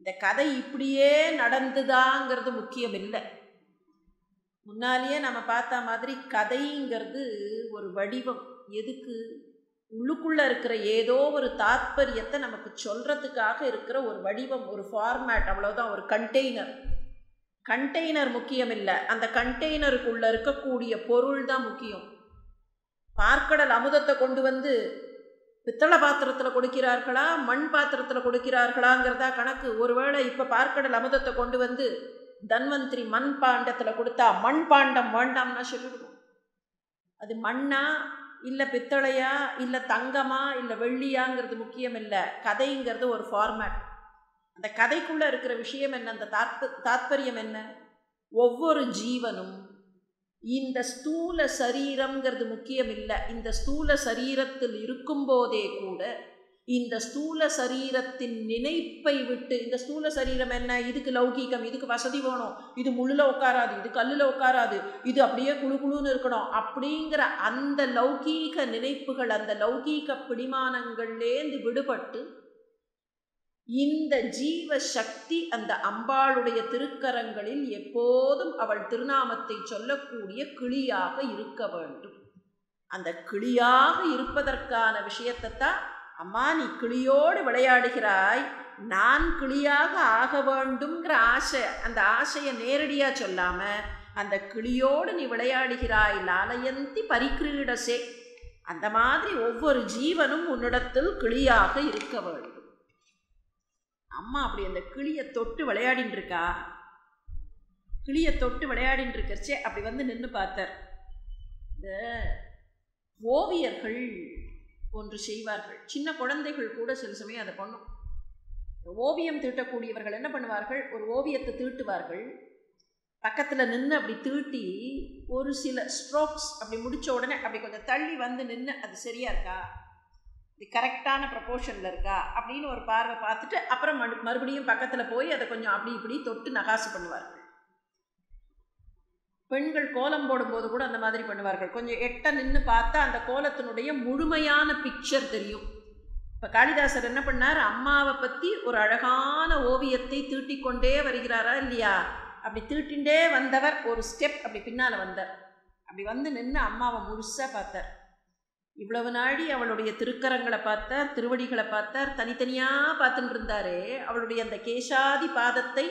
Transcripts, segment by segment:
இந்த கதை இப்படியே நடந்துதாங்கிறது முக்கியம் இல்லை முன்னாலேயே நம்ம பார்த்த மாதிரி கதைங்கிறது ஒரு வடிவம். எதுக்கு? உள்ளுக்குள்ளே இருக்கிற ஏதோ ஒரு தாத்பரியத்தை நமக்கு சொல்கிறதுக்காக இருக்கிற ஒரு வடிவம் ஒரு ஃபார்மேட் அவ்வளோதான் ஒரு கண்டெய்னர் கண்டெய்னர் முக்கியம் இல்லை அந்த கண்டெய்னருக்குள்ளே இருக்கக்கூடிய பொருள் தான் முக்கியம். பார்க்கடல் அமுதத்தை கொண்டு வந்து பித்தளை பாத்திரத்தில் கொடுக்கிறார்களா? மண் பாத்திரத்தில் கொடுக்கிறார்களாங்கிறதா கணக்கு. ஒருவேளை இப்போ பார்க்கடல் அமுதத்தை கொண்டு வந்து தன்வந்திரி மண் பாண்டத்தில் கொடுத்தா மண் பாண்டம் வேண்டாம்னா சொல்லிடுவோம் அது மண்ணா இல்லை பித்தளையா? இல்லை தங்கமா? இல்லை வெள்ளியாங்கிறது முக்கியம் இல்லை கதைங்கிறது ஒரு ஃபார்மேட் அந்த கதைக்குள்ளே இருக்கிற விஷயம் என்ன? அந்த தாத்ப தாத்பரியம் என்ன? ஒவ்வொரு ஜீவனும் இந்த ஸ்தூல சரீரம்ங்கிறது முக்கியம் இல்லை இந்த ஸ்தூல சரீரத்தில் இருக்கும்போதே கூட இந்த ஸ்தூல சரீரத்தின் நினைப்பை விட்டு இந்த ஸ்தூல சரீரம் என்ன? இதுக்கு லௌகீகம் இதுக்கு வசதி வேணும். இது முள்ளில் உட்காராது இது கல்லில் உட்காராது இது அப்படியே குழு குழுன்னு இருக்கணும். அப்படிங்கிற அந்த லௌகீக நினைப்புகள் அந்த லௌகீக பிடிமானங்கள்லேருந்து விடுபட்டு இந்த ஜீவ சக்தி அந்த அம்பாளுடைய திருக்கரங்களில் எப்போதும் அவள் திருநாமத்தை சொல்லக்கூடிய கிளியாக இருக்க வேண்டும். அந்த கிளியாக இருப்பதற்கான விஷயத்தை தான் அம்மா நீ கிளியோடு விளையாடுகிறாய். நான் கிளியாக ஆக வேண்டும்ங்கிற ஆசை அந்த ஆசையை நேரடியாக சொல்லாமல் அந்த கிளியோடு நீ விளையாடுகிறாய் லாலயந்தி பரிக்கிரீடசே. அந்த மாதிரி ஒவ்வொரு ஜீவனும் உன்னிடத்தில் கிளியாக இருக்க வேண்டும். அம்மா அப்படி அந்த கிளியை தொட்டு விளையாடின்னு இருக்கா கிளியை தொட்டு விளையாடின்ட்ருக்கச்சே அப்படி வந்து நின்று பார்த்தார். இந்த ஓவியர்கள் ஒன்று செய்வார்கள். சின்ன குழந்தைகள் கூட சில சமயம் அதை பண்ணும். ஓவியம் தீட்டக்கூடியவர்கள் என்ன பண்ணுவார்கள்? ஒரு ஓவியத்தை தீட்டுவார்கள். பக்கத்தில் நின்று அப்படி தீட்டி ஒரு சில ஸ்ட்ரோக்ஸ் அப்படி முடித்த உடனே அப்படி கொஞ்சம் தள்ளி வந்து நின்று அது சரியா இருக்கா? இது கரெக்டான ப்ரப்போர்ஷனில் இருக்கா? அப்படின்னு ஒரு பார்வை பார்த்துட்டு அப்புறம் மறு மறுபடியும் பக்கத்தில் போய் அதை கொஞ்சம் அப்படி இப்படி தொட்டு நகாசு பண்ணுவார்கள். பெண்கள் கோலம் போடும்போது கூட அந்த மாதிரி பண்ணுவார்கள். கொஞ்சம் எட்ட நின்று பார்த்தா அந்த கோலத்தினுடைய முழுமையான பிக்சர் தெரியும். இப்போ காளிதாசர் என்ன பண்ணார்? அம்மாவை பற்றி ஒரு அழகான ஓவியத்தை தீட்டிக்கொண்டே வருகிறாரா இல்லையா? அப்படி தீட்டின்றே வந்தவர் ஒரு ஸ்டெப் அப்படி பின்னால் வந்தார். அப்படி வந்து நின்று அம்மாவை முழுசாக பார்த்தார். இவ்வளவு நாடி அவளுடைய திருக்கரங்களை பார்த்தார் திருவடிகளை பார்த்தார் தனித்தனியாக பார்த்துட்டு இருந்தாரே அவளுடைய அந்த கேசாதி பாதத்தை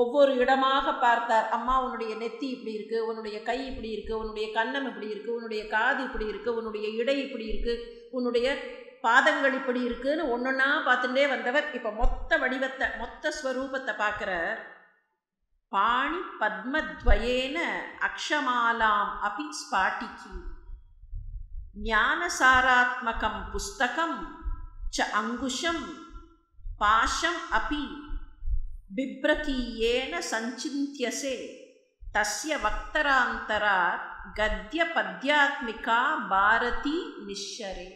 ஒவ்வொரு இடமாக பார்த்தார். அம்மா உன்னுடைய நெத்தி இப்படி இருக்குது உன்னுடைய கை இப்படி இருக்குது உன்னுடைய கன்னம் இப்படி இருக்குது உன்னுடைய காது இப்படி இருக்கு உன்னுடைய இடை இப்படி இருக்குது உன்னுடைய பாதங்கள் இப்படி இருக்குன்னு ஒன்றொன்னா பார்த்துட்டே வந்தவர். இப்போ மொத்த வடிவத்தை மொத்த ஸ்வரூபத்தை பார்க்குற பாணி பத்மத்வயேன அக்ஷமாலாம் அபி ஸ்பாட்டிக்கு ஞானசாராத்மகம் புஸ்தகம் ச அங்குஷம் பாஷம் அபி பிப்ரதீயேன சஞ்சிந்தியசே. தஸ்ய வக்தராந்தராத் கத்ய பத்யாத்மிகா பாரதி நிஷரே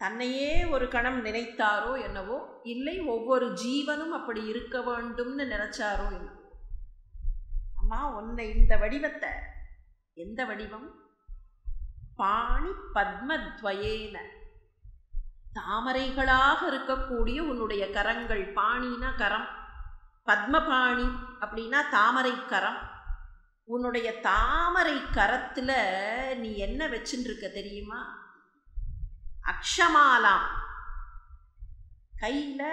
தன்னையே ஒரு கணம் நினைத்தாரோ என்னவோ இல்லை ஒவ்வொரு ஜீவனும் அப்படி இருக்க வேண்டும்னு நினைச்சாரோ என்னவோ. அம்மா உன்னை இந்த வடிவத்தை எந்த வடிவம்? பாணி பத்மத்வயேன. தாமரைகளாக இருக்கக்கூடிய உன்னுடைய கரங்கள். பாணினா கரம். பத்மபாணி அப்படின்னா தாமரை கரம். உன்னுடைய தாமரை கரத்தில் நீ என்ன வச்சுருக்க தெரியுமா? அக்ஷமாலாம். கையில்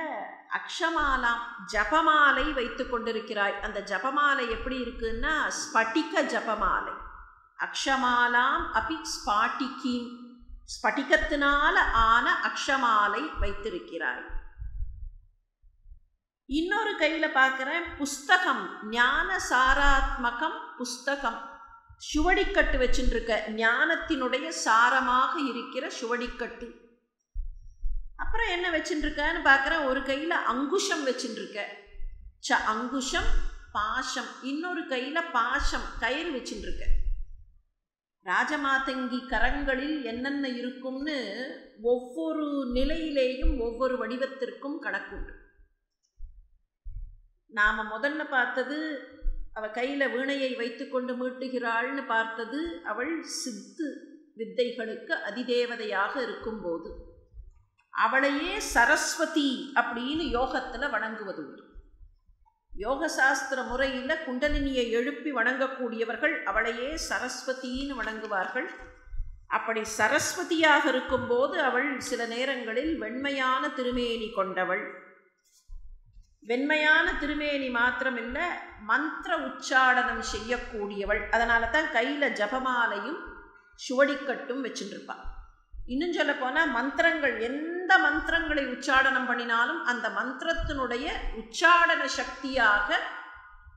அக்ஷமாலாம் ஜபமாலை வைத்து கொண்டிருக்கிறாய். அந்த ஜபமாலை எப்படி இருக்குன்னா ஸ்பட்டிக ஜபமாலை. அக்ஷமாலாம் அபி ஸ்பாட்டிக்கி ஸ்பட்டிகத்தினால ஆன அக்ஷமாலை வைத்திருக்கிறாய். இன்னொரு கையில் பார்க்குறேன் புஸ்தகம் ஞான சாராத்மகம் புஸ்தகம். சுவடிக்கட்டு வச்சுருக்க ஞானத்தினுடைய சாரமாக இருக்கிற சுவடிக்கட்டு. அப்புறம் என்ன வச்சுருக்கன்னு பார்க்குறேன் ஒரு கையில் அங்குஷம் வச்சுருக்க ச அங்குஷம் பாஷம். இன்னொரு கையில் பாஷம் கயிறு வச்சுருக்க ராஜமாதங்கி கரங்களில் என்னென்ன இருக்கும்னு ஒவ்வொரு நிலையிலேயும் ஒவ்வொரு வடிவத்திற்கும் கணக்குண்டு. நாம் முதல்ல பார்த்தது அவள் கையில் வீணையை வைத்துக்கொண்டு மீட்டுகிறாள்னு பார்த்தது அவள் சித்து வித்தைகளுக்கு அதிதேவதையாக இருக்கும்போது. அவளையே சரஸ்வதி அப்படின்னு யோகத்தில் வணங்குவது உண்டு யோக சாஸ்திர முறையில் குண்டலினியை எழுப்பி வணங்கக்கூடியவர்கள் அவளையே சரஸ்வதின்னு வணங்குவார்கள். அப்படி சரஸ்வதியாக இருக்கும்போது அவள் சில நேரங்களில் வெண்மையான திருமேனி கொண்டவள். வெண்மையான திருமேனி மாத்திரமில்லை மந்திர உச்சாடனம் செய்யக்கூடியவள். அதனால தான் கையில் ஜபமாலையும் சுவடிக்கட்டும் வச்சுட்டுருப்பாள் இன்னும் சொல்ல போனால் மந்திரங்கள் எந்த மந்திரங்களை உச்சாடனம் பண்ணினாலும் அந்த மந்திரத்தினுடைய உச்சாடன சக்தியாக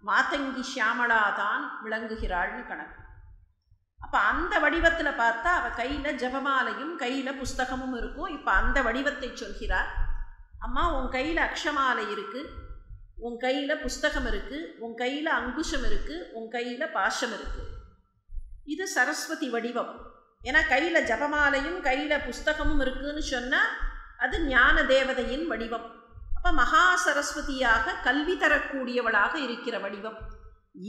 மாதங்கி ஷியாமளா தான் விளங்குகிறாள்னு கணக்கு. அப்போ அந்த வடிவத்தில் பார்த்தா அவள் கையில் ஜபமாலையும் கையில் புஸ்தகமும் இருக்கும். இப்போ அந்த வடிவத்தை சொல்கிறார். அம்மா உன் கையில் அக்ஷமாலை இருக்குது உன் கையில் புஸ்தகம் இருக்குது உன் கையில் அங்குஷம் இருக்குது உன் கையில் பாஷம் இருக்குது இது சரஸ்வதி வடிவம். ஏன்னா கையில் ஜபமாலையும் கையில் புஸ்தகமும் இருக்குதுன்னு சொன்னால் அது ஞான தேவதையின் வடிவம். அப்போ மகா சரஸ்வதியாக கல்வி தரக்கூடியவளாக இருக்கிற வடிவம்.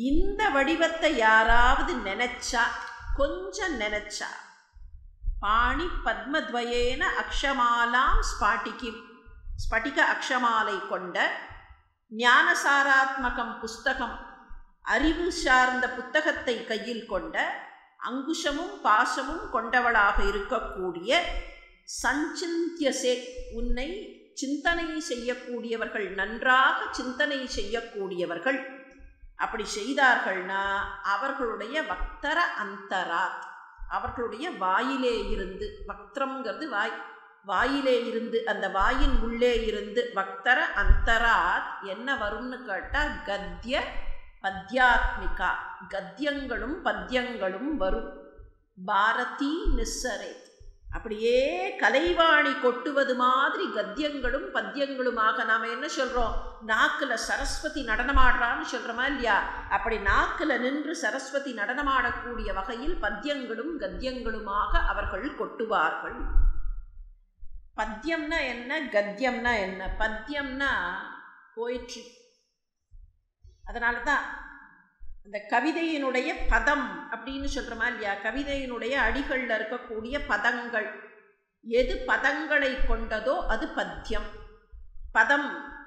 இந்த வடிவத்தை யாராவது நினச்சா கொஞ்சம் நினச்சா பாணி பத்மத்வயேன அக்ஷமாலாம் ஸ்பாட்டிக்கு ஸ்பட்டிக அக்ஷமாலை கொண்ட ஞானசாராத்மகம் புஸ்தகம் அறிவு சார்ந்த புத்தகத்தை கையில் கொண்ட அங்குஷமும் பாசமும் கொண்டவளாக இருக்கக்கூடிய சஞ்சிந்தியசே உன்னை சிந்தனை செய்யக்கூடியவர்கள் நன்றாக சிந்தனை செய்யக்கூடியவர்கள். அப்படி செய்தார்கள்னா அவர்களுடைய வக்தர அந்தராத் அவர்களுடைய வாயிலே இருந்து வக்திரம்ங்கிறது வாய் வாயிலே இருந்து அந்த வாயின் உள்ளே இருந்து வக்தர அந்தராத் என்ன வரும்னு கேட்டால் கத்திய பத்யாத்மிகா கத்தியங்களும் பத்தியங்களும் வரும். பாரதி நிஸ்ஸரேத். அப்படியே கலைவாணி கொட்டுவது மாதிரி கத்தியங்களும் பத்தியங்களுமாக நாம் என்ன சொல்கிறோம் நாக்கில் சரஸ்வதி நடனமாடுறான்னு சொல்கிறோமா இல்லையா? அப்படி நாக்கில் நின்று சரஸ்வதி நடனமாடக்கூடிய வகையில் பத்தியங்களும் கத்தியங்களுமாக அவர்கள் கொட்டுவார்கள். பத்தியம்னா என்ன? கத்தியம்னா என்ன? பத்தியம்னா போயிற்று அதனால தான் அந்த கவிதையினுடைய பதம் அப்படின்னு சொல்கிறோமா இல்லையா? கவிதையினுடைய அடிகளில் இருக்கக்கூடிய பதங்கள். எது பதங்களை கொண்டதோ அது பத்தியம். பதம்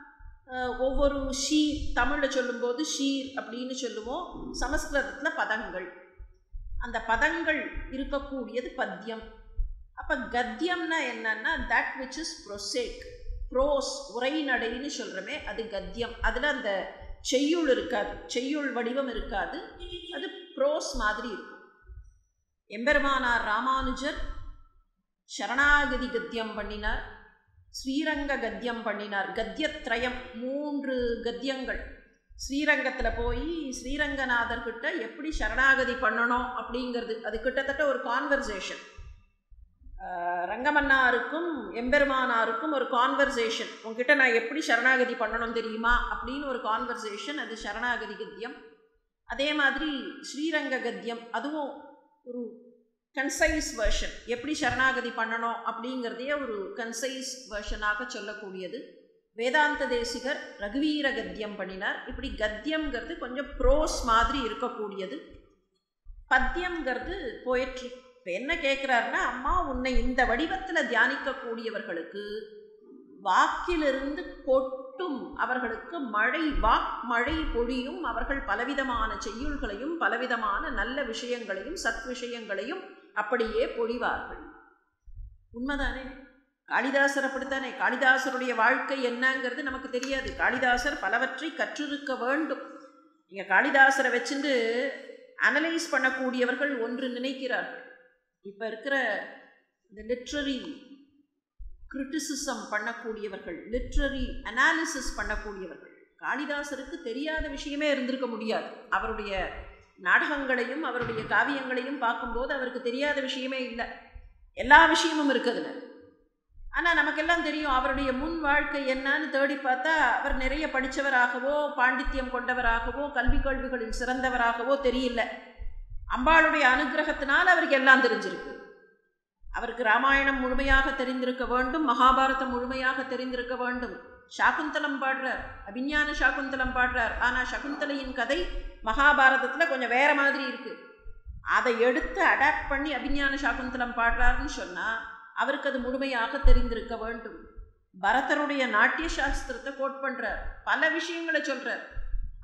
ஒவ்வொரு ஷீர் தமிழில் சொல்லும்போது ஷீர் அப்படின்னு சொல்லுவோம். சமஸ்கிருதத்தில் பதங்கள். அந்த பதங்கள் இருக்கக்கூடியது பத்தியம். அப்போ கத்தியம்னா என்னன்னா that which is prosaic prose உரைநடைன்னு சொல்கிறோமே அது கத்தியம். அதில் அந்த செய்யுள் இருக்காது செய்யுள் வடிவம் இருக்காது. அது ப்ரோஸ் மாதிரி இருக்கும். எம்பெருமானார் ராமானுஜர் சரணாகதி கத்தியம் பண்ணினார் ஸ்ரீரங்க கத்தியம் பண்ணினார் கத்தியத்ரயம் மூன்று கத்தியங்கள். ஸ்ரீரங்கத்தில் போய் ஸ்ரீரங்கநாதர்கிட்ட எப்படி சரணாகதி பண்ணணும் அப்படிங்கிறது அது கிட்டத்தட்ட ஒரு கான்வர்சேஷன் ரங்கமன்னாருக்கும் எம்பெருமானாருக்கும் ஒரு கான்வர்சேஷன் உங்ககிட்ட நான் எப்படி சரணாகதி பண்ணணும் தெரியுமா? அப்படின்னு ஒரு கான்வர்சேஷன் அது சரணாகதி கத்தியம். அதே மாதிரி ஸ்ரீரங்க கத்தியம் அதுவும் ஒரு கன்சைஸ் வேர்ஷன் எப்படி சரணாகதி பண்ணணும் அப்படிங்கிறதையே ஒரு கன்சைஸ் வேர்ஷனாக சொல்லக்கூடியது. வேதாந்த தேசிகர் ரகுவீர கத்தியம் பண்ணினார். இப்படி கத்தியம்ங்கிறது கொஞ்சம் ப்ரோஸ் மாதிரி இருக்கக்கூடியது. பத்தியம்ங்கிறது போயட்ரி இப்போ என்ன கேட்குறாருன்னா அம்மா உன்னை இந்த வடிவத்தில் தியானிக்கக்கூடியவர்களுக்கு வாக்கிலிருந்து கொட்டும். அவர்களுக்கு மழை வாக் மழை பொழியும். அவர்கள் பலவிதமான செய்யுள்களையும் பலவிதமான நல்ல விஷயங்களையும் சத் விஷயங்களையும் அப்படியே பொழிவார்கள். உண்மைதானே? காளிதாசர் அப்படித்தானே? காளிதாசருடைய வாழ்க்கை என்னங்கிறது நமக்கு தெரியாது. காளிதாசர் பலவற்றை கற்றிருக்க வேண்டும். நீங்கள் காளிதாசரை வச்சுட்டு அனலைஸ் பண்ணக்கூடியவர்கள் ஒன்று நினைக்கிறார்கள். இப்போ இருக்கிற இந்த லிட்ரரி கிரிட்டிசிசம் பண்ணக்கூடியவர்கள் லிட்ரரி அனாலிசிஸ் பண்ணக்கூடியவர்கள் காளிதாசருக்கு தெரியாத விஷயமே இருந்திருக்க முடியாது. அவருடைய நாடகங்களையும் அவருடைய காவியங்களையும் பார்க்கும்போது அவருக்கு தெரியாத விஷயமே இல்லை. எல்லா விஷயமும் இருக்குதுல ஆனால் நமக்கெல்லாம் தெரியும் அவருடைய முன் வாழ்க்கை என்னன்னு தேடி பார்த்தா அவர் நிறைய படித்தவராகவோ பாண்டித்யம் கொண்டவராகவோ கல்வி கல்விகளில் சிறந்தவராகவோ தெரியல. அம்பாளுடைய அனுகிரகத்தினால் அவருக்கு எல்லாம் தெரிஞ்சிருக்கு. அவருக்கு ராமாயணம் முழுமையாக தெரிந்திருக்க வேண்டும் மகாபாரதம் முழுமையாக தெரிந்திருக்க வேண்டும். சாகுந்தலம் பாடுறார் அபிஞான சாகுந்தலம் பாடுறார். ஆனால் சகுந்தலையின் கதை மகாபாரதத்தில் கொஞ்சம் வேறு மாதிரி இருக்குது அதை எடுத்து அடாப்ட் பண்ணி அபிஞான சாகுந்தலம் பாடுறாருன்னு சொன்னால் அவருக்கு அது முழுமையாக தெரிந்திருக்க வேண்டும். பரதருடைய நாட்டிய சாஸ்திரத்தை கோட் பண்ணுறார் பல விஷயங்களை சொல்கிறார்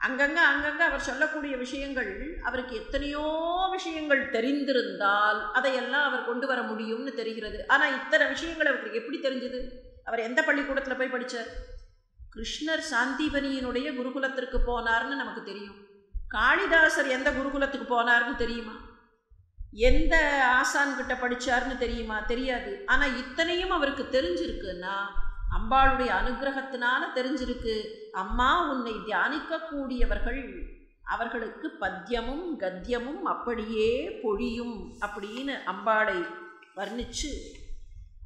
அங்கங்கே அங்கங்கே அவர் சொல்லக்கூடிய விஷயங்கள் அவருக்கு எத்தனையோ விஷயங்கள் தெரிந்திருந்தால் அதையெல்லாம் அவர் கொண்டு வர முடியும்னு தெரிகிறது. ஆனால் இத்தனை விஷயங்கள் அவருக்கு எப்படி தெரிஞ்சது? அவர் எந்த பள்ளிக்கூடத்தில் போய் படித்தார் கிருஷ்ணர் சாந்திபனியினுடைய குருகுலத்திற்கு போனார்னு நமக்கு தெரியும். காளிதாசர் எந்த குருகுலத்துக்கு போனார்னு தெரியுமா? எந்த ஆசான்கிட்ட படித்தார்னு தெரியுமா? தெரியாது. ஆனால் இத்தனையும் அவருக்கு தெரிஞ்சிருக்குன்னா அம்பாளுடைய அனுகிரகத்தினால தெரிஞ்சிருக்கு. அம்மா உன்னை தியானிக்கக்கூடியவர்கள் அவர்களுக்கு பத்தியமும் கத்தியமும் அப்படியே பொழியும் அப்படின்னு அம்பாளை வர்ணிச்சு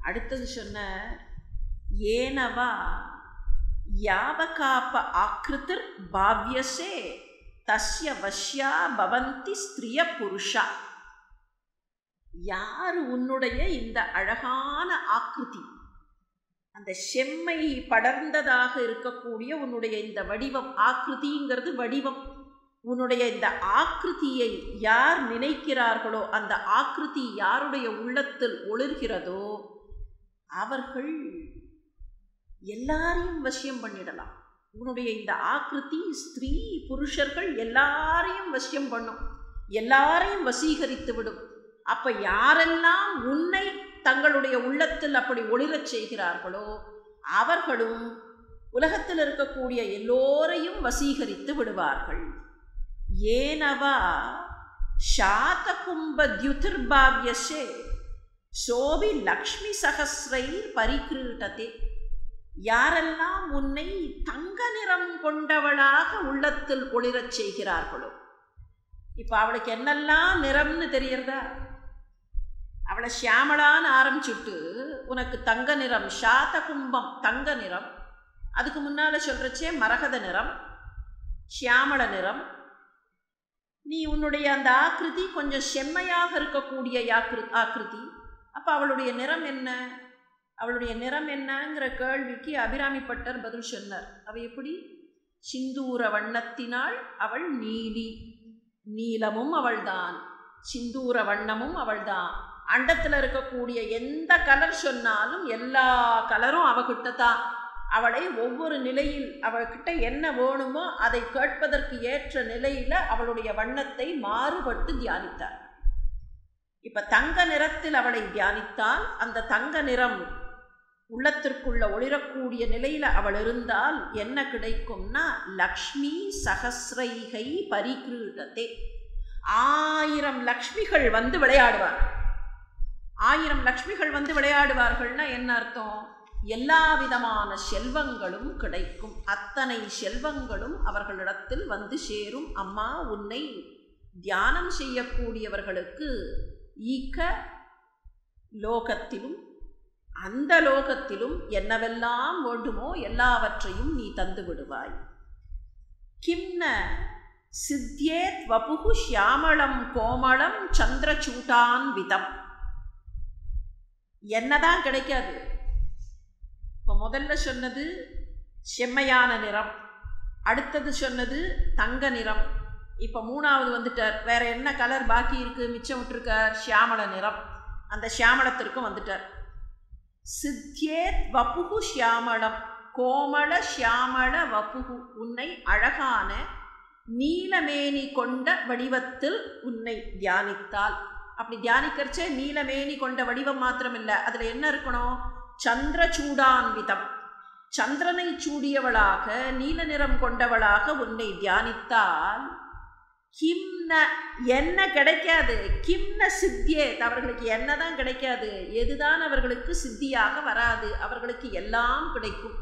அடுத்தது சொன்ன ஏனவா யாவகாப்ப ஆக்கிருத்திர் பாவ்யசே தஸ்ய வஷ்யா பவந்தி ஸ்திரிய புருஷா. யார் உன்னுடைய இந்த அழகான ஆக்கிருதி அந்த செம்மை படர்ந்ததாக இருக்கக்கூடிய உன்னுடைய இந்த வடிவம் ஆக்கிருதிங்கிறது வடிவம். உன்னுடைய இந்த ஆக்கிருதியை யார் நினைக்கிறார்களோ அந்த ஆக்கிருதி யாருடைய உள்ளத்தில் ஒளிர்கிறதோ அவர்கள் எல்லாரையும் வசியம் பண்ணிடலாம். உன்னுடைய இந்த ஆக்கிருதி ஸ்திரீ புருஷர்கள் எல்லாரையும் வசியம் பண்ணும். எல்லாரையும் வசீகரித்து விடும் அப்போ யாரெல்லாம் உன்னை தங்களுடைய உள்ளத்தில் அப்படி ஒளிரச் செய்கிறார்களோ அவர்களும் உலகத்தில் இருக்கக்கூடிய எல்லோரையும் வசீகரித்து விடுவார்கள். ஏனவா? ஷாத கும்ப தியுதிர்பாவியசே சோபி லக்ஷ்மி சகசிரை பரிகிரீட்டதே யாரெல்லாம் உன்னை தங்க நிறம் கொண்டவளாக உள்ளத்தில் ஒளிரச் செய்கிறார்களோ இப்போ அவளுக்கு என்னெல்லாம் நிறம்னு தெரியறதா? அவளை ஷியாமளான்னு ஆரம்பிச்சுட்டு உனக்கு தங்க நிறம் சாத கும்பம் தங்க நிறம் அதுக்கு முன்னால் சொல்கிறச்சே மரகத நிறம் ஷியாமள நிறம். நீ உன்னுடைய அந்த ஆக்கிருதி கொஞ்சம் செம்மையாக இருக்கக்கூடிய ஆக்கிரு ஆக்கிருதி அப்போ அவளுடைய நிறம் என்ன? அவளுடைய நிறம் என்னங்கிற கேள்விக்கு அபிராமி பட்டர் பதில் சொன்னார். அவள் எப்படி? சிந்தூர வண்ணத்தினால் அவள் நீலி. நீலமும் அவள்தான். சிந்தூர வண்ணமும் அவள்தான். அண்டத்தில் இருக்கக்கூடிய எந்த கலர் சொன்னாலும் எல்லா கலரும் அவகிட்ட தான் அவளை ஒவ்வொரு நிலையில் அவள்கிட்ட என்ன வேணுமோ அதை கேட்பதற்கு ஏற்ற நிலையில் அவளுடைய வண்ணத்தை மாறுபட்டு தியானித்தார். இப்போ தங்க நிறத்தில் அவளை தியானித்தால் அந்த தங்க நிறம் உள்ளத்திற்குள்ள ஒளிரக்கூடிய நிலையில் அவள் இருந்தால் என்ன கிடைக்கும்னா லக்ஷ்மி சகசிரைகை பரிகிரீடத்தே ஆயிரம் லக்ஷ்மிகள் வந்து விளையாடுவார் ஆயிரம் லக்ஷ்மிகள் வந்து விளையாடுவார்கள்னா என்ன அர்த்தம்? எல்லா விதமான செல்வங்களும் கிடைக்கும். அத்தனை செல்வங்களும் அவர்களிடத்தில் வந்து சேரும். அம்மா உன்னை தியானம் செய்யக்கூடியவர்களுக்கு ஈக்க லோகத்திலும் அந்த லோகத்திலும் என்னவெல்லாம் வேண்டுமோ எல்லாவற்றையும் நீ தந்து விடுவாய். கிம்ன சித்தியேத் வபுகு ஷியாமளம் கோமளம் சந்திரசூட்டான் விதம். என்னதான் கிடைக்காது. இப்போ முதல்ல சொன்னது செம்மையான நிறம் அடுத்தது சொன்னது தங்க நிறம். இப்போ மூணாவது வந்துட்டார். வேற என்ன கலர் பாக்கி இருக்குது மிச்சம் விட்டுருக்கார் ஷியாமள நிறம். அந்த ஷியாமளத்திற்கும் வந்துட்டார். சித்தியே வப்புகு ஷியாமளம் கோமள ஷியாமள வப்புகு உன்னை அழகான நீலமேனி கொண்ட வடிவத்தில் உன்னை தியானித்தால் அப்படி தியானிக்கிறச்சே நீலமேனி கொண்ட வடிவம் மாத்திரம் இல்லை அதில் என்ன இருக்கணும்? சந்திர சூடான்விதம். சந்திரனை சூடியவளாக நீல நிறம் கொண்டவளாக உன்னை தியானித்தால் கிம்ன என்ன கிடைக்காது? கிம்ன சித்தியே. அவர்களுக்கு என்னதான் கிடைக்காது? எதுதான் அவர்களுக்கு சித்தியாக வராது. அவர்களுக்கு எல்லாம் கிடைக்கும்.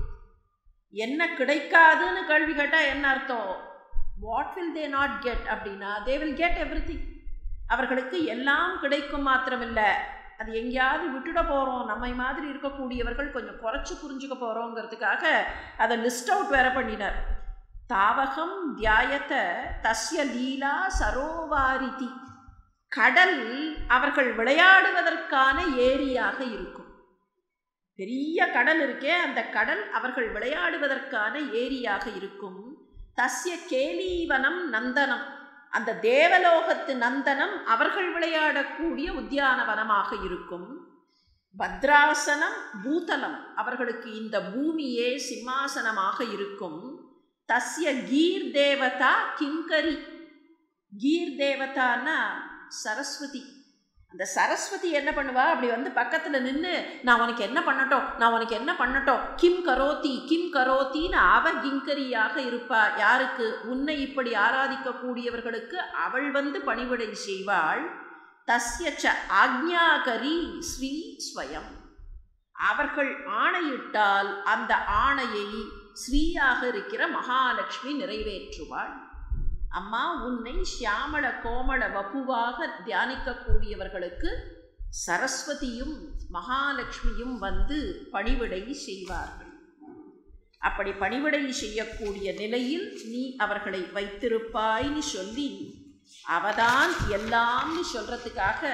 என்ன கிடைக்காதுன்னு கேள்வி கேட்டால் என்ன அர்த்தம்? What will they not get அப்படின்னா தே வில் கெட் எவ்ரி அவர்களுக்கு எல்லாம் கிடைக்கும் மாத்திரமில்லை. அது எங்கேயாவது விட்டுட போகிறோம் நம்மை மாதிரி இருக்கக்கூடியவர்கள் கொஞ்சம் குறைச்சி புரிஞ்சுக்க போகிறோங்கிறதுக்காக அதை லிஸ்ட் அவுட் வேற பண்ணினார். தாவகம் தியாயத்தை தஸ்ய லீலா சரோவாரிதி. கடல் அவர்கள் விளையாடுவதற்கான ஏரியாக இருக்கும். பெரிய கடல் இருக்கே அந்த கடல் அவர்கள் விளையாடுவதற்கான ஏரியாக இருக்கும். தஸ்ய கேலீவனம் நந்தனம். அந்த தேவலோகத்து நந்தனம் அவர்கள் விளையாடக்கூடிய உத்தியானவனமாக இருக்கும். பத்ராசனம் பூதலம் அவர்களுக்கு இந்த பூமியே சிம்மாசனமாக இருக்கும். தஸ்ய கீர் தேவதா கிங்கரி. கீர் தேவதான்னா சரஸ்வதி. அந்த சரஸ்வதி என்ன பண்ணுவா? அப்படி வந்து பக்கத்தில் நின்று நான் உனக்கு என்ன பண்ணட்டும்? நான் உனக்கு என்ன பண்ணட்டும்? கிம் கரோத்தி கிம் கரோத்தின்னு அவ கிங்கரியாக இருப்பா. யாருக்கு? உன்னை இப்படி ஆராதிக்கக்கூடியவர்களுக்கு அவள் வந்து பணிவிடை செய்வாள். தஸ்ய ச ஆக்ஞாகரி ஸ்ரீ ஸ்வயம். அவர்கள் ஆணையிட்டால் அந்த ஆணையை ஸ்ரீயாக இருக்கிற மகாலட்சுமி நிறைவேற்றுவாள். அம்மா உன்னை சியாமள கோமள வபுவாக தியானிக்கக்கூடியவர்களுக்கு சரஸ்வதியும் மகாலட்சுமியும் வந்து பணிவிடை செய்வார்கள். அப்படி பணிவிடை செய்யக்கூடிய நிலையில் நீ அவர்களை வைத்திருப்பாய்னு சொல்லி அவதான் எல்லாம்னு சொல்கிறதுக்காக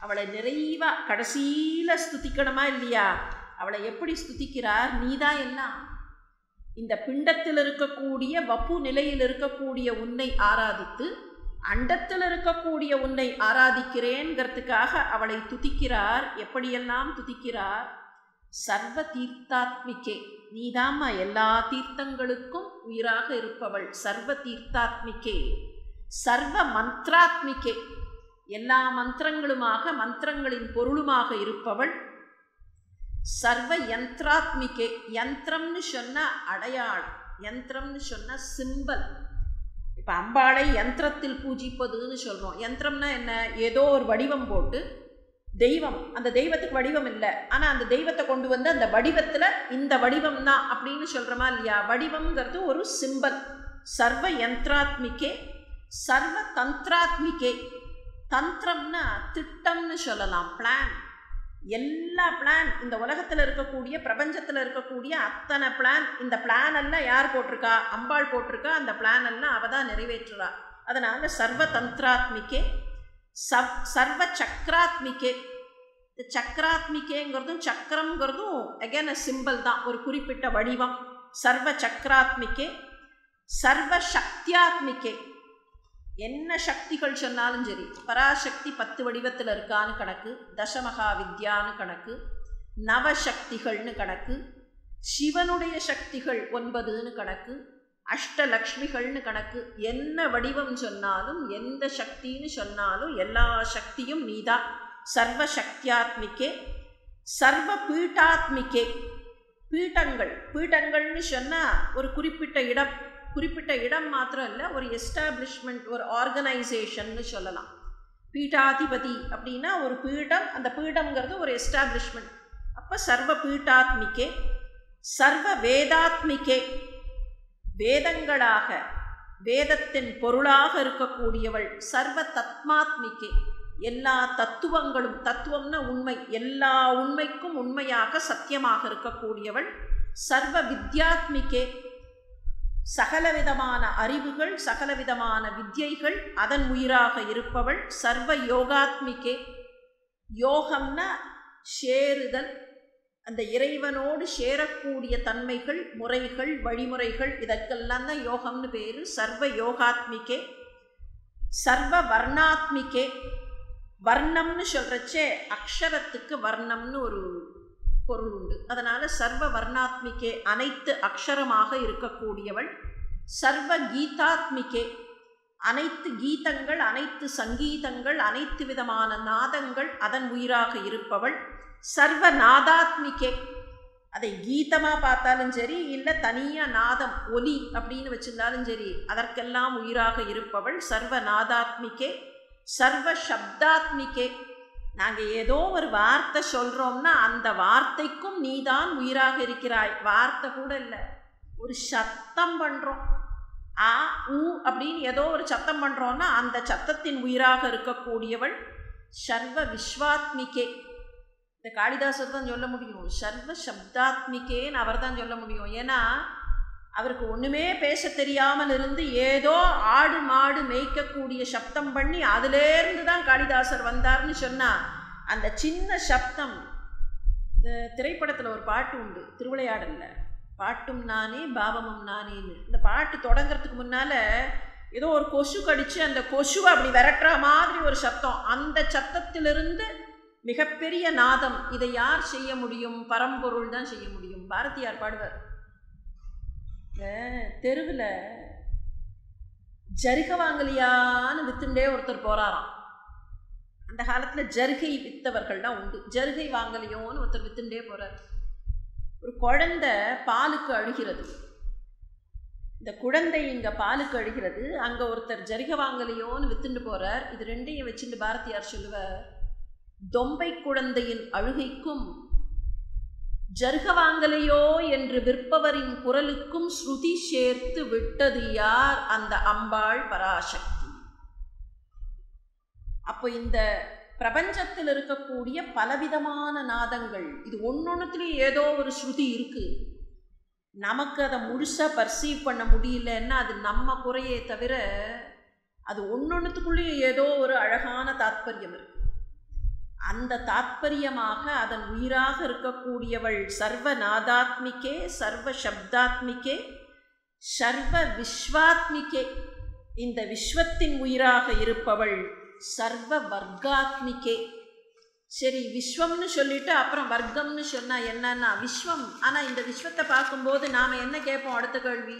அவளை நிறைவாக கடைசியில் ஸ்துதிக்கணுமா இல்லையா? அவளை எப்படி ஸ்துதிக்கிறார்? நீதான் எல்லாம் இந்த பிண்டத்தில் இருக்கக்கூடிய வப்பு நிலையில் இருக்கக்கூடிய உன்னை ஆராதித்து அண்டத்தில் இருக்கக்கூடிய உன்னை ஆராதிக்கிறேங்கிறதுக்காக அவளை துதிக்கிறார். எப்படியெல்லாம் துதிக்கிறார்? சர்வ தீர்த்தாத்மிகே. நீதாம்மா எல்லா தீர்த்தங்களுக்கும் உயிராக இருப்பவள். சர்வ தீர்த்தாத்மிகே. சர்வ மந்த்ராத்மிகே. எல்லா மந்திரங்களுமாக மந்திரங்களின் பொருளுமாக இருப்பவள். சர்வ யந்திராத்மிகே யந்திரம்னு சொன்ன அடையாளம் யந்திரம்னு சொன்ன சிம்பல் இப்போ அம்பாளை யந்திரத்தில் பூஜிப்பதுன்னு சொல்கிறோம் யந்திரம்னா என்ன? ஏதோ ஒரு வடிவம் போட்டு தெய்வம். அந்த தெய்வத்துக்கு வடிவம் இல்லை. ஆனால் அந்த தெய்வத்தை கொண்டு வந்து அந்த வடிவத்தில் இந்த வடிவம் தான் அப்படின்னு சொல்கிறோமா இல்லையா? வடிவம்ங்கிறது ஒரு சிம்பல் சர்வ யந்திராத்மிகே சர்வ தந்திராத்மிகே தந்திரம்னா திட்டம்னு சொல்லலாம். பிளான் எல்லா பிளான் இந்த உலகத்தில் இருக்கக்கூடிய பிரபஞ்சத்தில் இருக்கக்கூடிய அத்தனை பிளான் இந்த பிளான் எல்லாம் யார் போட்டிருக்கா? அம்பாள் போட்டிருக்கா? அந்த பிளான் எல்லாம் அவ தான் நிறைவேற்றுறா. அதனால் சர்வ தந்திராத்மிக்கே சவ் சர்வ சக்கராத்மிகே இந்த சக்கராத்மிகேங்கிறதும் சக்கரம்ங்கிறதும் அகேன் சிம்பிள் தான் ஒரு குறிப்பிட்ட வடிவம். சர்வ சக்கராத்மிக்கே சர்வ சக்தியாத்மிகே என்ன சக்திகள் சொன்னாலும் சரி பராசக்தி பத்து வடிவத்தில் இருக்கான்னு கணக்கு தசமகா வித்யான்னு கணக்கு நவசக்திகள்னு கணக்கு சிவனுடைய சக்திகள் ஒன்பதுன்னு கணக்கு அஷ்டலக்ஷ்மிகள்னு கணக்கு என்ன வடிவம் சொன்னாலும் எந்த சக்தின்னு சொன்னாலும் எல்லா சக்தியும் நீதான் சர்வ சக்தியாத்மிக்கே சர்வ பீட்டாத்மிக்கே பீட்டங்கள் பீட்டங்கள்னு சொன்னால் ஒரு குறிப்பிட்ட இடம். குறிப்பிட்ட இடம் மாத்திரம் இல்லை ஒரு எஸ்டாப்ளிஷ்மெண்ட் ஒரு ஆர்கனைசேஷன்னு சொல்லலாம். பீட்டாதிபதி அப்படின்னா ஒரு பீடம் அந்த பீடம்ங்கிறது ஒரு எஸ்டாப்ளிஷ்மெண்ட் அப்போ சர்வ பீட்டாத்மிக்கே சர்வ வேதாத்மிக்கே வேதங்களாக வேதத்தின் பொருளாக இருக்கக்கூடியவள் சர்வ தத்மாத்மிக்கே எல்லா தத்துவங்களும் தத்துவம்னா உண்மை. எல்லா உண்மைக்கும் உண்மையாக சத்தியமாக இருக்கக்கூடியவள் சர்வ வித்யாத்மிக்கே சகலவிதமான அறிவுகள் சகலவிதமான வித்யைகள் அதன் உயிராக இருப்பவள் சர்வ யோகாத்மிகே. யோகம்னா சேருதல். அந்த இறைவனோடு சேரக்கூடிய தன்மைகள் முறைகள் வழிமுறைகள் இதற்கெல்லாம் தான் யோகம்னு பேர். சர்வ யோகாத்மிகே. சர்வ வர்ணாத்மிகே. வர்ணம்னு சொல்கிறச்சே அக்ஷரத்துக்கு வர்ணம்னு ஒரு பொருள் உண்டு. அதனால் சர்வ வர்ணாத்மிகே அனைத்து அக்ஷரமாக இருக்கக்கூடியவள் சர்வ கீதாத்மிகே அனைத்து கீதங்கள் அனைத்து சங்கீதங்கள் அனைத்து விதமான நாதங்கள் அதன் உயிராக இருப்பவள் சர்வ நாதாத்மிகே. அதை கீதமாக பார்த்தாலும் சரி இல்லை தனியாக நாதம் ஒலி அப்படின்னு வச்சிருந்தாலும் சரி அதற்கெல்லாம் உயிராக இருப்பவள் சர்வ நாதாத்மிகே சர்வ சப்தாத்மிகே. நாங்கள் ஏதோ ஒரு வார்த்தை சொல்கிறோம்னா அந்த வார்த்தைக்கும் நீதான் உயிராக இருக்கிறாய். வார்த்தை கூட இல்லை. ஒரு சத்தம் பண்ணுறோம் ஆ ஊ அப்படின்னு ஏதோ ஒரு சத்தம் பண்ணுறோன்னா அந்த சத்தத்தின் உயிராக இருக்கக்கூடியவள் சர்வ விஸ்வாத்மிகே. இந்த காளிதாசர் தான் சொல்ல முடியும். சர்வ சப்தாத்மிகேன்னு அவர் தான் சொல்ல முடியும். ஏன்னா அவருக்கு ஒன்றுமே பேச தெரியாமல் இருந்து ஏதோ ஆடு மாடு மேய்க்கக்கூடிய சப்தம் பண்ணி அதுலேருந்து தான் காளிதாசர் வந்தார்னு சொன்னால் அந்த சின்ன சப்தம் இந்த திரைப்படத்தில் ஒரு பாட்டு உண்டு திருவிளையாடலில். பாட்டும் நானே பாவமும் நானேன்னு. இந்த பாட்டு தொடங்கிறதுக்கு முன்னால் ஏதோ ஒரு கொசு கடித்து அந்த கொசுவை அப்படி விரட்டுற மாதிரி ஒரு சத்தம் அந்த சத்தத்திலிருந்து மிகப்பெரிய நாதம் இதை யார் செய்ய முடியும்? பரம்பொருள் தான் செய்ய முடியும். பாரதியார் பாடுவார் தெருவில் ஜருக வாங்கலியான்னு வித்துண்டே ஒருத்தர் போகிறாராம் அந்த காலத்தில் ஜருகை வித்தவர்கள்லாம் உண்டு. ஜருகை வாங்கலையோன்னு ஒருத்தர் வித்துண்டே போகிறார் ஒரு குழந்தை பாலுக்கு அழுகிறது. இந்த குழந்தை இங்கே பாலுக்கு அழுகிறது. அங்கே ஒருத்தர் ஜருக வாங்கலையோன்னு வித்துண்டு போகிறார் இது ரெண்டையும் வச்சுட்டு பாரதியார் சொல்லுவார் தொம்பை குழந்தையின் அழுகைக்கும் ஜருக வாங்கலையோ என்று விற்பவரின் குரலுக்கும் ஸ்ருதி சேர்த்து விட்டது யார்? அந்த அம்பாள் பராசக்தி. அப்போ இந்த பிரபஞ்சத்தில் இருக்கக்கூடிய பலவிதமான நாதங்கள் இது ஒன்னொன்னுத்துலேயும் ஏதோ ஒரு ஸ்ருதி இருக்குது நமக்கு அதை முழுசாக பர்சீவ் பண்ண முடியலன்னா அது நம்ம குறையே தவிர அது ஒன்னொன்றுத்துக்குள்ளேயும் ஏதோ ஒரு அழகான தாத்பரியம் இருக்குது அந்த தாத்பரியமாக அதன் உயிராக இருக்கக்கூடியவள் சர்வ நாதாத்மிகே சர்வ சப்தாத்மிகே சர்வ விஸ்வாத்மிகே இந்த விஸ்வத்தின் உயிராக இருப்பவள் சர்வ வர்க்காத்மிகே சரி விஸ்வம்னு சொல்லிட்டு அப்புறம் வர்க்கம்னு சொன்னால் என்னன்னா விஸ்வம். ஆனால் இந்த விஸ்வத்தை பார்க்கும்போது நாம் என்ன கேட்போம் அடுத்த கேள்வி?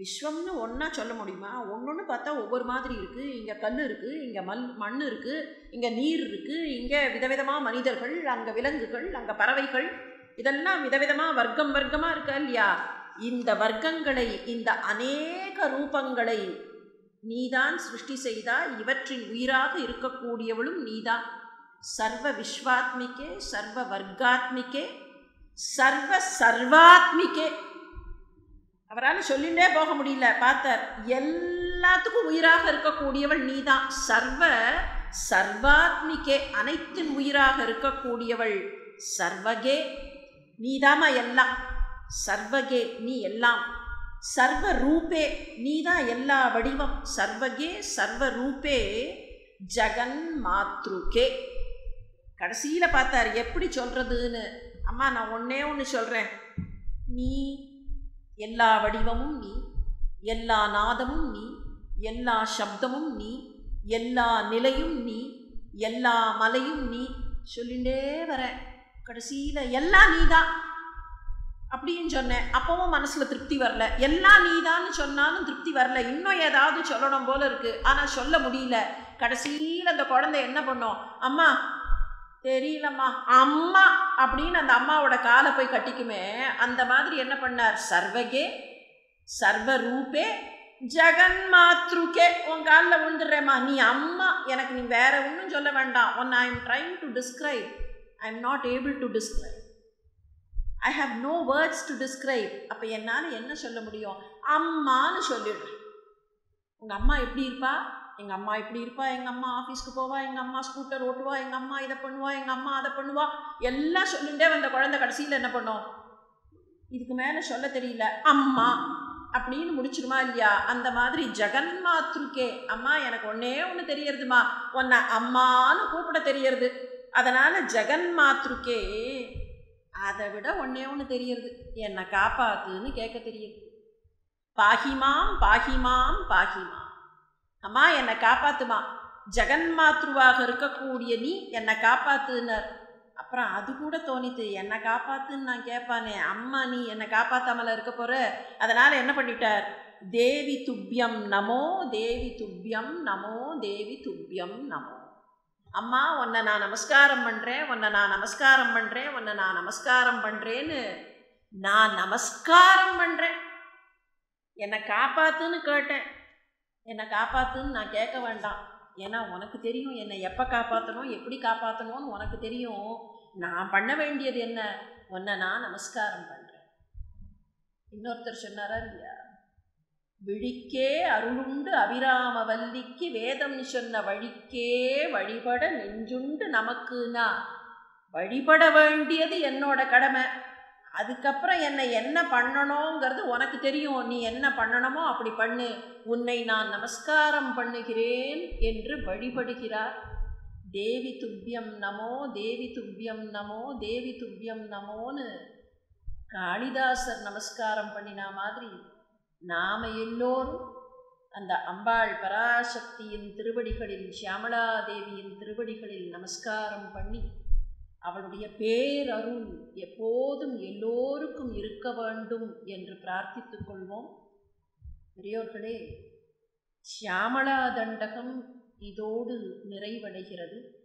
விஸ்வம்னு ஒன்றா சொல்ல முடியுமா? ஒன்று பார்த்தா ஒவ்வொரு மாதிரி இருக்குது இங்கே கல் இருக்குது இங்கே மண் மண் இருக்குது இங்கே நீர் இருக்குது இங்கே விதவிதமாக மனிதர்கள் அங்கே விலங்குகள் அங்கே பறவைகள். இதெல்லாம் விதவிதமாக வர்க்கம் வர்க்கமாக இருக்கா இல்லையா? இந்த வர்க்கங்களை இந்த அநேக ரூபங்களை நீதான் சிருஷ்டி செய்தால் இவற்றின் உயிராக இருக்கக்கூடியவளும் நீதான். சர்வ விஸ்வாத்மிகே சர்வ வர்க்காத்மிகே சர்வ சர்வாத்மிகே. அவரால் சொல்லிண்டே போக முடியல. பார்த்தார். எல்லாத்துக்கும் உயிராக இருக்கக்கூடியவள் நீதான். சர்வ சர்வாத்மிகே அனைத்தின் உயிராக இருக்கக்கூடியவள் சர்வகே நீதாமா எல்லாம். சர்வகே நீ எல்லாம். சர்வ ரூபே நீதான் எல்லா வடிவம். சர்வகே சர்வ ரூபே ஜகன் மாத்ருகே கடைசியில் பார்த்தார் எப்படி சொல்கிறதுன்னு அம்மா நான் ஒன்றே ஒன்று சொல்கிறேன் நீ எல்லா வடிவமும் நீ எல்லா நாதமும் நீ எல்லா சப்தமும் நீ எல்லா நிலையும் நீ எல்லா மலையும் நீ சொல்லிண்டே வர. கடைசியில் எல்லாம் நீ தான் அப்படின்னு சொன்னேன். அப்போவும் மனசில் திருப்தி வரல. எல்லாம் நீதான்னு சொன்னாலும் திருப்தி வரல. இன்னும் ஏதாவது சொல்லணும் போல இருக்குது ஆனால் சொல்ல முடியல. கடைசியில் அந்த குழந்தை என்ன பண்ணோம்? அம்மா தெரியலம்மா. அம்மா அப்படின்னு அந்த அம்மாவோட காலை போய் கட்டிக்குமே அந்த மாதிரி என்ன பண்ணார்? சர்வகே சர்வ ரூபே ஜெகன் மாத்ருகே உன் காலில் விழுந்துடுறேம்மா. நீ அம்மா எனக்கு நீ வேற ஒன்றும் சொல்ல வேண்டாம். One I am trying to describe I am not able to describe I have no words to describe அப்போ என்னால் என்ன சொல்ல முடியும்? அம்மான்னு சொல்லிடுறேன் உங்கள் அம்மா எப்படி இருப்பா? எங்கள் அம்மா இப்படி இருப்பா எங்கள் அம்மா ஆஃபீஸ்க்கு போவா எங்கள் அம்மா ஸ்கூட்டர் ஓட்டுவா எங்கள் அம்மா இதை பண்ணுவா எங்கள் அம்மா அதை பண்ணுவா எல்லாம் சொல்லிகிட்டே வந்த குழந்தை கடைசியில் என்ன பண்ணும்? இதுக்கு மேலே சொல்ல தெரியல. அம்மா அப்படின்னு முடிச்சிருமா இல்லையா? அந்த மாதிரி ஜெகன் மாத்ருக்கே அம்மா எனக்கு ஒன்றே ஒன்று தெரியறதுமா? உன்னை அம்மான்னு கூப்பிட தெரியறது. அதனால் ஜெகன் மாத்ருக்கே அதை விட ஒன்றே ஒன்று தெரியறது. என்னை காப்பாத்துன்னு கேட்க தெரியுது. பாகிமாம் பாகிமாம் பாகிமாம். அம்மா என்னை காப்பாத்துமா. ஜெகன் மாத்ருவாக இருக்கக்கூடிய நீ என்னை காப்பாத்துனர் அப்புறம் அது கூட தோணித்து என்னை காப்பாத்துன்னு நான் கேட்பானே. அம்மா நீ என்னை காப்பாத்தாமல இருக்க போற. அதனால் என்ன பண்ணிட்டார்? தேவி துப்பியம் நமோ தேவி துப்பியம் நமோ தேவி துப்பியம் நமோ. அம்மா உன்னை நான் நமஸ்காரம் பண்ணுறேன் உன்னை நான் நமஸ்காரம் பண்ணுறேன் உன்னை நான் நமஸ்காரம் பண்ணுறேன்னு நான் நமஸ்காரம் பண்ணுறேன் என்னை காப்பாத்துன்னு கேட்டேன். என்னை காப்பாற்றுன்னு நான் கேட்க வேண்டாம். ஏன்னா உனக்கு தெரியும் என்னை எப்போ காப்பாற்றணும் எப்படி காப்பாற்றணும்னு உனக்கு தெரியும். நான் பண்ண வேண்டியது என்ன? உன்னை நான் நமஸ்காரம் பண்ணுறேன் இன்னொருத்தர் சொன்னாரா இல்லையா? விழிக்கே அருளுண்டு அபிராம வல்லிக்கு வேதம் சொன்ன வழிக்கே வழிபட நெஞ்சுண்டு நமக்குனா. வழிபட வேண்டியது என்னோட கடமை. அதுக்கப்புறம் என்னை என்ன பண்ணணுங்கிறது உனக்கு தெரியும். நீ என்ன பண்ணணுமோ அப்படி பண்ணு. உன்னை நான் நமஸ்காரம் பண்ணுகிறேன் என்று வழிபடுகிறார். தேவி துப்பியம் நமோ தேவி துப்பியம் நமோ தேவி துப்பியம் நமோன்னு காளிதாசர் நமஸ்காரம் பண்ணினா மாதிரி நாம் எல்லோரும் அந்த அம்பாள் பராசக்தியின் திருவடிகளில் சியாமலா தேவியின் திருவடிகளில் நமஸ்காரம் பண்ணி அவளுடைய பேரருள் எப்போதும் எல்லோருக்கும் இருக்க வேண்டும் என்று பிரார்த்தித்துக் கொள்வோம். பெரியோர்களே சியாமலா தண்டகம் இதோடு நிறைவடைகிறது.